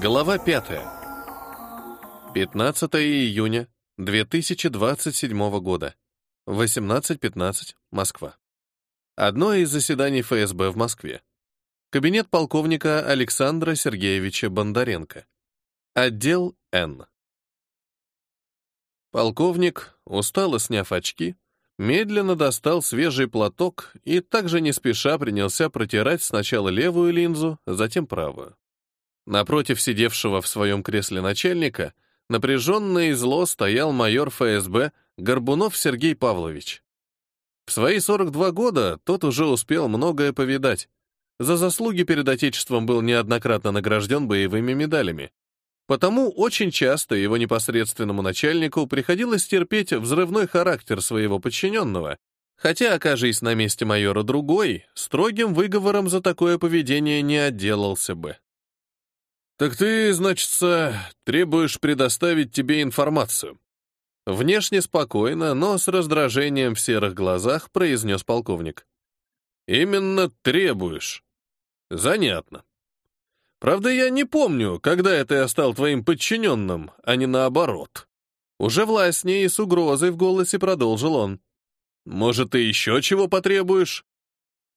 Глава 5. 15 июня 2027 года. 18.15. Москва. Одно из заседаний ФСБ в Москве. Кабинет полковника Александра Сергеевича Бондаренко. Отдел Н. Полковник, устало сняв очки, медленно достал свежий платок и также не спеша принялся протирать сначала левую линзу, затем правую. Напротив сидевшего в своем кресле начальника напряженно и зло стоял майор ФСБ Горбунов Сергей Павлович. В свои 42 года тот уже успел многое повидать. За заслуги перед Отечеством был неоднократно награжден боевыми медалями. Потому очень часто его непосредственному начальнику приходилось терпеть взрывной характер своего подчиненного, хотя, окажись на месте майора другой, строгим выговором за такое поведение не отделался бы. «Так ты, значится, требуешь предоставить тебе информацию?» Внешне спокойно, но с раздражением в серых глазах произнес полковник. «Именно требуешь. Занятно. Правда, я не помню, когда это я стал твоим подчиненным, а не наоборот». Уже властнее и с угрозой в голосе продолжил он. «Может, ты еще чего потребуешь?»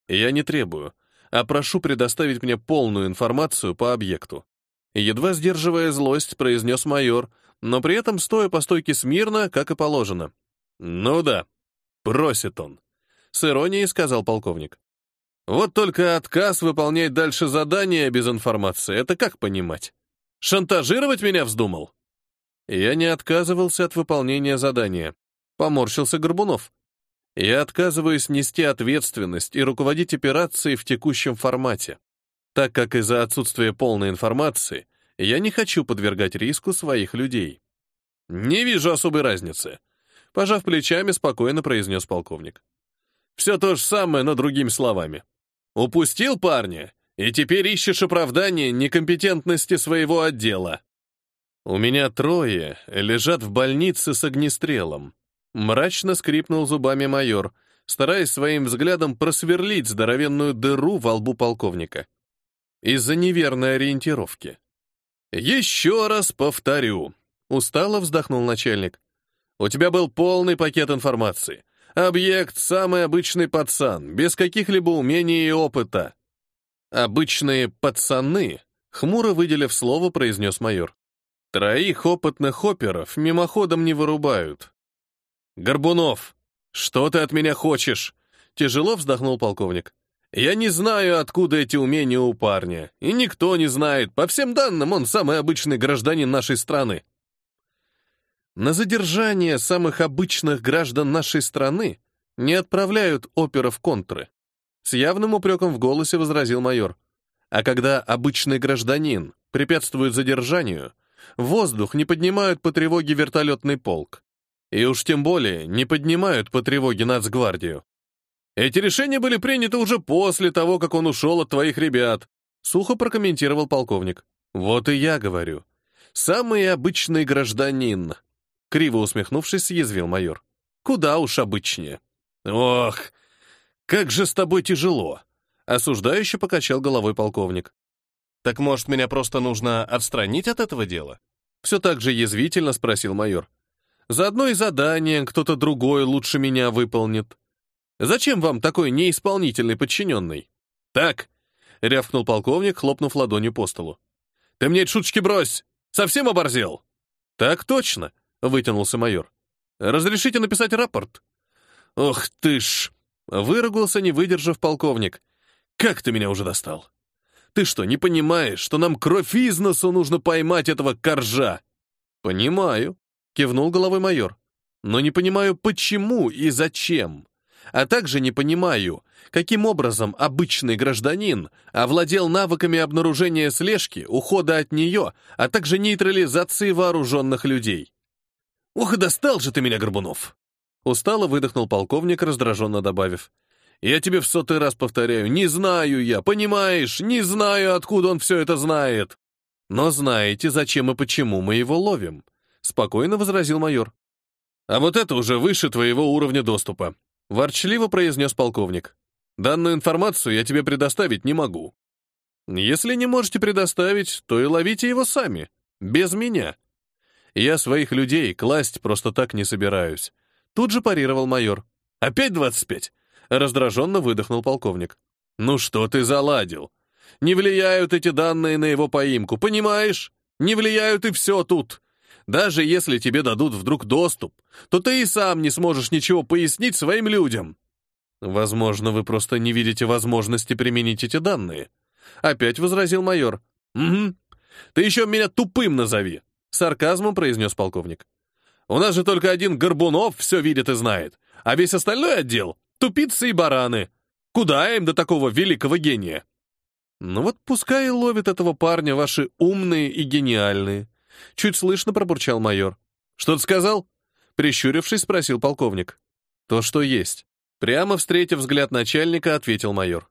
«Я не требую, а прошу предоставить мне полную информацию по объекту. Едва сдерживая злость, произнес майор, но при этом стоя по стойке смирно, как и положено. «Ну да, просит он», — с иронией сказал полковник. «Вот только отказ выполнять дальше задание без информации — это как понимать? Шантажировать меня вздумал?» Я не отказывался от выполнения задания. Поморщился Горбунов. Я отказываюсь нести ответственность и руководить операцией в текущем формате так как из-за отсутствия полной информации я не хочу подвергать риску своих людей. Не вижу особой разницы. Пожав плечами, спокойно произнес полковник. Все то же самое, но другими словами. Упустил парня, и теперь ищешь оправдание некомпетентности своего отдела. У меня трое лежат в больнице с огнестрелом. Мрачно скрипнул зубами майор, стараясь своим взглядом просверлить здоровенную дыру во лбу полковника из-за неверной ориентировки. «Еще раз повторю», — устало вздохнул начальник. «У тебя был полный пакет информации. Объект — самый обычный пацан, без каких-либо умений и опыта». «Обычные пацаны», — хмуро выделив слово, произнес майор. «Троих опытных оперов мимоходом не вырубают». «Горбунов, что ты от меня хочешь?» Тяжело вздохнул полковник. Я не знаю, откуда эти умения у парня, и никто не знает. По всем данным, он самый обычный гражданин нашей страны. На задержание самых обычных граждан нашей страны не отправляют оперов контры. С явным упреком в голосе возразил майор. А когда обычный гражданин препятствует задержанию, воздух не поднимают по тревоге вертолетный полк. И уж тем более не поднимают по тревоге нацгвардию. Эти решения были приняты уже после того, как он ушел от твоих ребят», — сухо прокомментировал полковник. «Вот и я говорю. Самый обычный гражданин», — криво усмехнувшись, съязвил майор. «Куда уж обычнее». «Ох, как же с тобой тяжело», — осуждающе покачал головой полковник. «Так, может, меня просто нужно отстранить от этого дела?» Все так же язвительно спросил майор. «Заодно и задание кто-то другой лучше меня выполнит». Зачем вам такой неисполнительный подчиненный? Так, рявкнул полковник, хлопнув ладонью по столу. Ты мне шуточки брось! Совсем оборзел? Так точно, вытянулся майор. Разрешите написать рапорт? Ох ты ж! Выругался, не выдержав полковник. Как ты меня уже достал? Ты что, не понимаешь, что нам кровь из носу нужно поймать этого коржа? Понимаю, кивнул головой майор. Но не понимаю, почему и зачем а также не понимаю, каким образом обычный гражданин овладел навыками обнаружения слежки, ухода от нее, а также нейтрализации вооруженных людей. «Ух, достал же ты меня, Горбунов!» Устало выдохнул полковник, раздраженно добавив. «Я тебе в сотый раз повторяю, не знаю я, понимаешь, не знаю, откуда он все это знает. Но знаете, зачем и почему мы его ловим?» Спокойно возразил майор. «А вот это уже выше твоего уровня доступа», Ворчливо произнес полковник. «Данную информацию я тебе предоставить не могу». Если не можете предоставить, то и ловите его сами, без меня. Я своих людей класть просто так не собираюсь. Тут же парировал майор. Опять двадцать пять? Раздраженно выдохнул полковник. Ну что ты заладил? Не влияют эти данные на его поимку, понимаешь? Не влияют и все тут. Даже если тебе дадут вдруг доступ, то ты и сам не сможешь ничего пояснить своим людям. Возможно, вы просто не видите возможности применить эти данные. Опять возразил майор. Угу. Ты еще меня тупым назови. Сарказмом произнес полковник. У нас же только один Горбунов все видит и знает, а весь остальной отдел — тупицы и бараны. Куда им до такого великого гения? Ну вот пускай и ловит этого парня ваши умные и гениальные. Чуть слышно пробурчал майор. Что ты сказал? Прищурившись, спросил полковник. То, что есть. Прямо встретив взгляд начальника, ответил майор.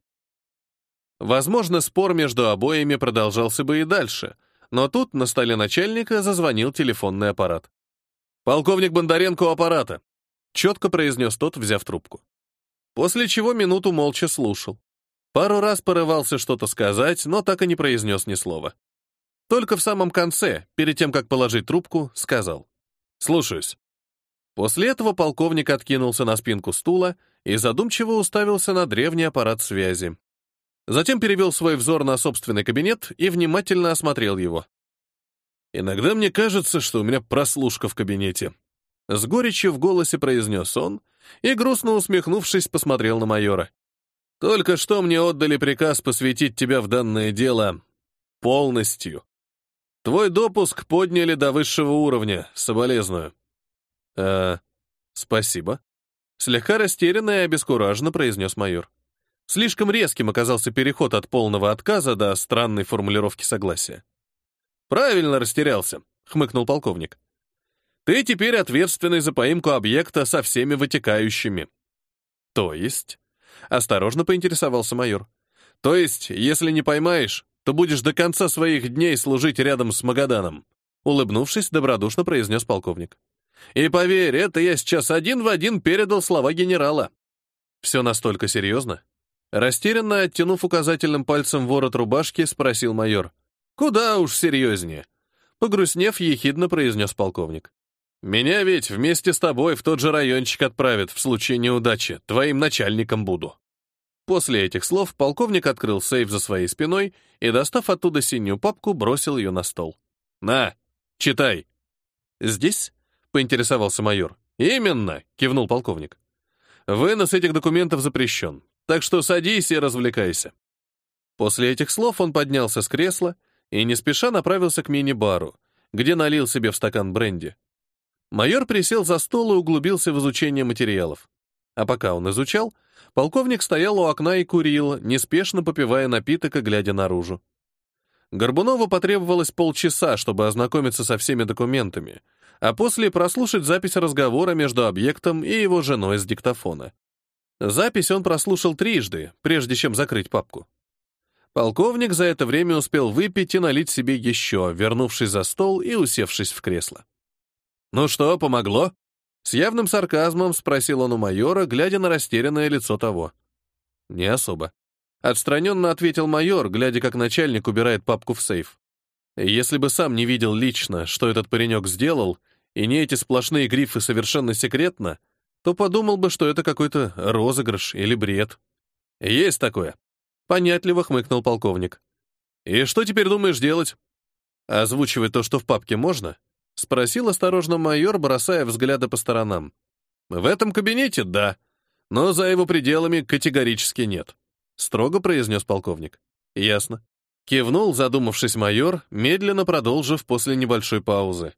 Возможно, спор между обоими продолжался бы и дальше, но тут на столе начальника зазвонил телефонный аппарат. «Полковник Бондаренко у аппарата», — четко произнес тот, взяв трубку. После чего минуту молча слушал. Пару раз порывался что-то сказать, но так и не произнес ни слова. Только в самом конце, перед тем, как положить трубку, сказал. «Слушаюсь». После этого полковник откинулся на спинку стула и задумчиво уставился на древний аппарат связи. Затем перевел свой взор на собственный кабинет и внимательно осмотрел его. «Иногда мне кажется, что у меня прослушка в кабинете». С горечью в голосе произнес он и, грустно усмехнувшись, посмотрел на майора. «Только что мне отдали приказ посвятить тебя в данное дело полностью. Твой допуск подняли до высшего уровня, соболезную». «Э, спасибо». Слегка растерянно и обескураженно произнес майор. Слишком резким оказался переход от полного отказа до странной формулировки согласия. «Правильно растерялся», — хмыкнул полковник. «Ты теперь ответственный за поимку объекта со всеми вытекающими». «То есть?» — осторожно поинтересовался майор. «То есть, если не поймаешь, то будешь до конца своих дней служить рядом с Магаданом», — улыбнувшись, добродушно произнес полковник. И поверь, это я сейчас один в один передал слова генерала. Все настолько серьезно? Растерянно оттянув указательным пальцем ворот рубашки, спросил майор. Куда уж серьезнее. Погрустнев, ехидно произнес полковник. Меня ведь вместе с тобой в тот же райончик отправят в случае неудачи. Твоим начальником буду. После этих слов полковник открыл сейф за своей спиной и, достав оттуда синюю папку, бросил ее на стол. «На, читай». Здесь — поинтересовался майор. «Именно!» — кивнул полковник. «Вынос этих документов запрещен, так что садись и развлекайся». После этих слов он поднялся с кресла и не спеша направился к мини-бару, где налил себе в стакан бренди. Майор присел за стол и углубился в изучение материалов. А пока он изучал, полковник стоял у окна и курил, неспешно попивая напиток и глядя наружу. Горбунову потребовалось полчаса, чтобы ознакомиться со всеми документами, а после прослушать запись разговора между объектом и его женой с диктофона. Запись он прослушал трижды, прежде чем закрыть папку. Полковник за это время успел выпить и налить себе еще, вернувшись за стол и усевшись в кресло. «Ну что, помогло?» С явным сарказмом спросил он у майора, глядя на растерянное лицо того. «Не особо». Отстраненно ответил майор, глядя, как начальник убирает папку в сейф. Если бы сам не видел лично, что этот паренек сделал, и не эти сплошные грифы совершенно секретно, то подумал бы, что это какой-то розыгрыш или бред. Есть такое. Понятливо хмыкнул полковник. И что теперь думаешь делать? Озвучивать то, что в папке можно? Спросил осторожно майор, бросая взгляды по сторонам. В этом кабинете — да, но за его пределами категорически нет. Строго произнес полковник. Ясно. Кивнул, задумавшись майор, медленно продолжив после небольшой паузы.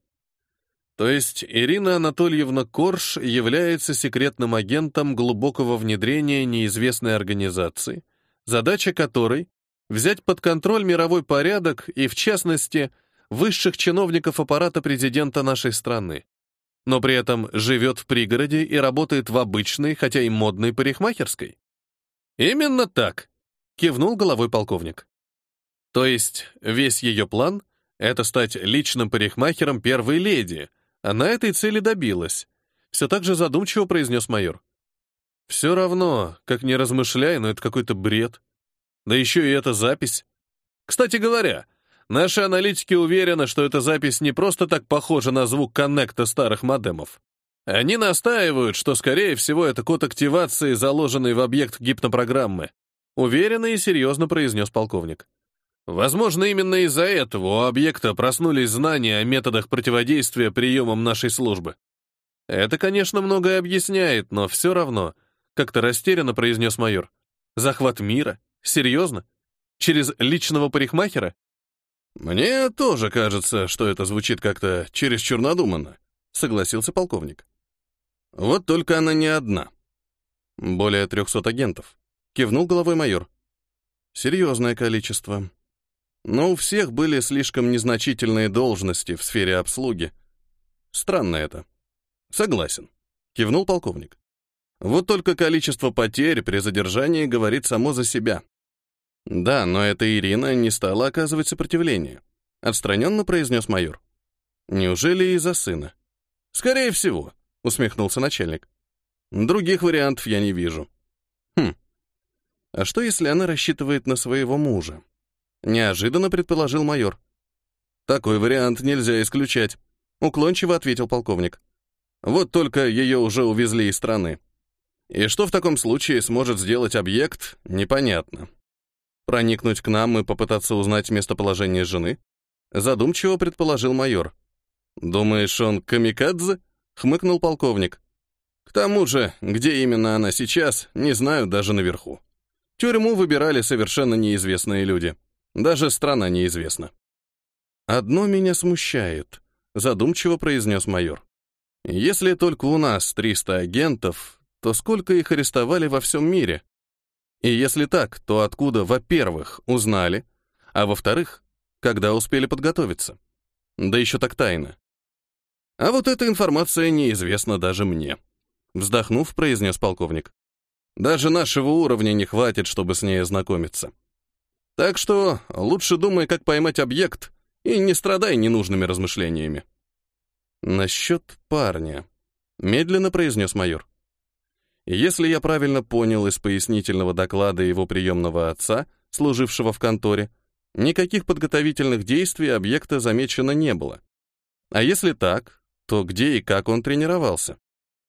То есть Ирина Анатольевна Корж является секретным агентом глубокого внедрения неизвестной организации, задача которой — взять под контроль мировой порядок и, в частности, высших чиновников аппарата президента нашей страны, но при этом живет в пригороде и работает в обычной, хотя и модной парикмахерской. «Именно так», — кивнул головой полковник. То есть весь ее план — это стать личным парикмахером первой леди — она этой цели добилась. Все так же задумчиво произнес майор. Все равно, как не размышляй, но это какой-то бред. Да еще и эта запись. Кстати говоря, наши аналитики уверены, что эта запись не просто так похожа на звук коннекта старых модемов. Они настаивают, что, скорее всего, это код активации, заложенный в объект гипнопрограммы. Уверенно и серьезно произнес полковник. Возможно, именно из-за этого у объекта проснулись знания о методах противодействия приемам нашей службы. Это, конечно, многое объясняет, но все равно, как-то растерянно произнес майор. Захват мира? Серьезно? Через личного парикмахера? Мне тоже кажется, что это звучит как-то чересчур надуманно, согласился полковник. Вот только она не одна. Более трехсот агентов. Кивнул головой майор. Серьезное количество. Но у всех были слишком незначительные должности в сфере обслуги. Странно это. Согласен. Кивнул полковник. Вот только количество потерь при задержании говорит само за себя. Да, но эта Ирина не стала оказывать сопротивление. Отстраненно произнес майор. Неужели из-за сына? Скорее всего, усмехнулся начальник. Других вариантов я не вижу. Хм. А что, если она рассчитывает на своего мужа? Неожиданно предположил майор. Такой вариант нельзя исключать, уклончиво ответил полковник. Вот только ее уже увезли из страны. И что в таком случае сможет сделать объект, непонятно. Проникнуть к нам и попытаться узнать местоположение жены? Задумчиво предположил майор. «Думаешь, он камикадзе?» — хмыкнул полковник. «К тому же, где именно она сейчас, не знаю даже наверху. Тюрьму выбирали совершенно неизвестные люди. Даже страна неизвестна. «Одно меня смущает», — задумчиво произнес майор. «Если только у нас 300 агентов, то сколько их арестовали во всем мире? И если так, то откуда, во-первых, узнали, а во-вторых, когда успели подготовиться? Да еще так тайно. А вот эта информация неизвестна даже мне», — вздохнув, произнес полковник. «Даже нашего уровня не хватит, чтобы с ней ознакомиться». Так что лучше думай, как поймать объект, и не страдай ненужными размышлениями. Насчет парня, медленно произнес майор. Если я правильно понял из пояснительного доклада его приемного отца, служившего в конторе, никаких подготовительных действий объекта замечено не было. А если так, то где и как он тренировался?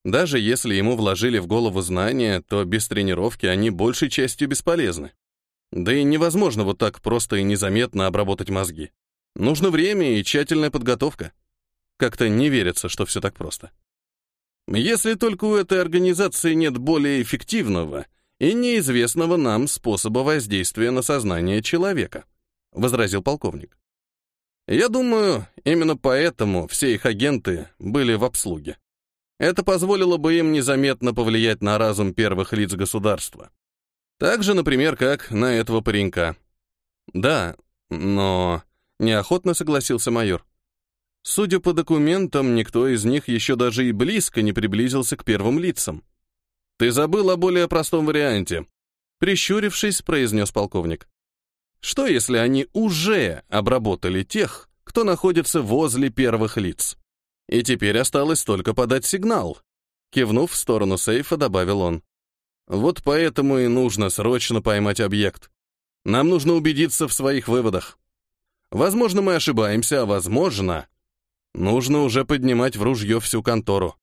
Даже если ему вложили в голову знания, то без тренировки они большей частью бесполезны. Да и невозможно вот так просто и незаметно обработать мозги. Нужно время и тщательная подготовка. Как-то не верится, что все так просто. Если только у этой организации нет более эффективного и неизвестного нам способа воздействия на сознание человека, возразил полковник. Я думаю, именно поэтому все их агенты были в обслуге. Это позволило бы им незаметно повлиять на разум первых лиц государства. Так же, например, как на этого паренька. Да, но... Неохотно согласился майор. Судя по документам, никто из них еще даже и близко не приблизился к первым лицам. Ты забыл о более простом варианте. Прищурившись, произнес полковник. Что, если они уже обработали тех, кто находится возле первых лиц? И теперь осталось только подать сигнал. Кивнув в сторону сейфа, добавил он. Вот поэтому и нужно срочно поймать объект. Нам нужно убедиться в своих выводах. Возможно, мы ошибаемся, а возможно, нужно уже поднимать в ружье всю контору.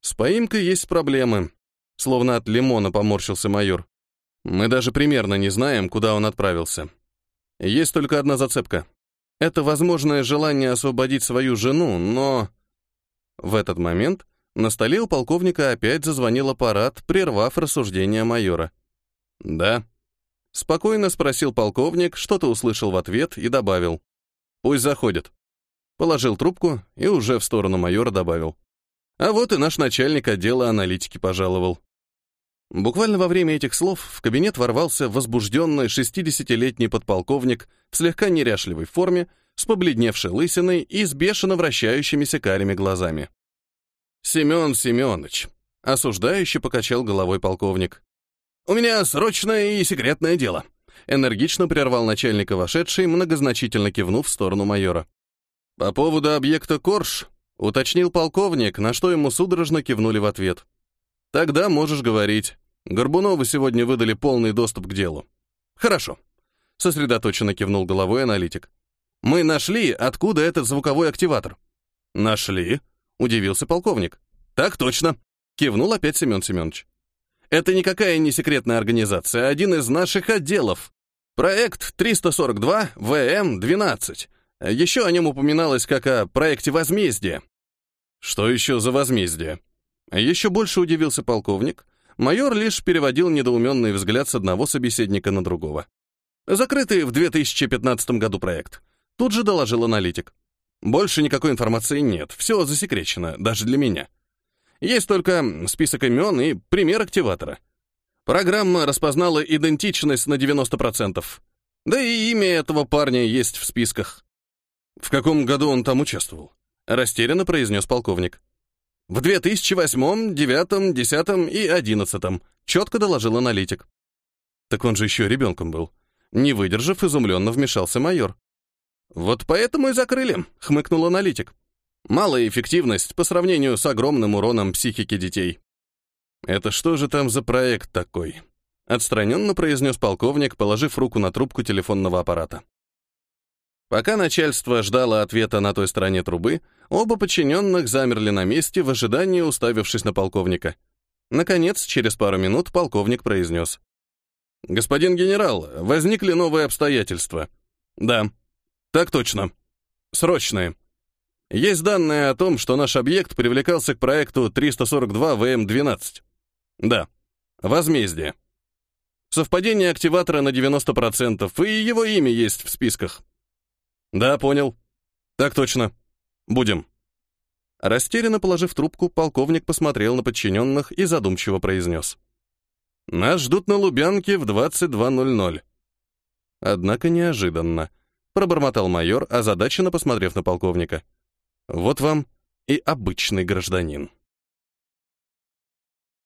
С поимкой есть проблемы. Словно от лимона поморщился майор. Мы даже примерно не знаем, куда он отправился. Есть только одна зацепка. Это возможное желание освободить свою жену, но... В этот момент на столе у полковника опять зазвонил аппарат, прервав рассуждение майора. «Да». Спокойно спросил полковник, что-то услышал в ответ и добавил. «Пусть заходит». Положил трубку и уже в сторону майора добавил. «А вот и наш начальник отдела аналитики пожаловал». Буквально во время этих слов в кабинет ворвался возбужденный 60-летний подполковник в слегка неряшливой форме, с побледневшей лысиной и с бешено вращающимися карими глазами. Семен Семенович, осуждающе покачал головой полковник. У меня срочное и секретное дело. Энергично прервал начальника вошедший, многозначительно кивнув в сторону майора. По поводу объекта Корж, уточнил полковник, на что ему судорожно кивнули в ответ. Тогда можешь говорить. Горбунову сегодня выдали полный доступ к делу. Хорошо. — сосредоточенно кивнул головой аналитик. «Мы нашли, откуда этот звуковой активатор». «Нашли?» — удивился полковник. «Так точно», — кивнул опять Семен Семенович. «Это никакая не секретная организация, а один из наших отделов. Проект 342 ВМ-12. Еще о нем упоминалось как о проекте возмездия». «Что еще за возмездие?» Еще больше удивился полковник. Майор лишь переводил недоуменный взгляд с одного собеседника на другого. «Закрытый в 2015 году проект», — тут же доложил аналитик. «Больше никакой информации нет, все засекречено, даже для меня. Есть только список имен и пример активатора. Программа распознала идентичность на 90%. Да и имя этого парня есть в списках. В каком году он там участвовал? Растерянно произнес полковник. В 2008, 2009, 2010 и 2011, четко доложил аналитик. Так он же еще ребенком был. Не выдержав, изумленно вмешался майор. «Вот поэтому и закрыли», — хмыкнул аналитик. «Малая эффективность по сравнению с огромным уроном психики детей». «Это что же там за проект такой?» — отстраненно произнес полковник, положив руку на трубку телефонного аппарата. Пока начальство ждало ответа на той стороне трубы, оба подчиненных замерли на месте в ожидании, уставившись на полковника. Наконец, через пару минут полковник произнес. «Господин генерал, возникли новые обстоятельства». «Да». «Так точно. Срочные. Есть данные о том, что наш объект привлекался к проекту 342 ВМ-12». «Да. Возмездие. Совпадение активатора на 90%, и его имя есть в списках». «Да, понял. Так точно. Будем». Растерянно положив трубку, полковник посмотрел на подчиненных и задумчиво произнес. «Нас ждут на Лубянке в 22.00». Однако неожиданно, пробормотал майор, озадаченно посмотрев на полковника. «Вот вам и обычный гражданин».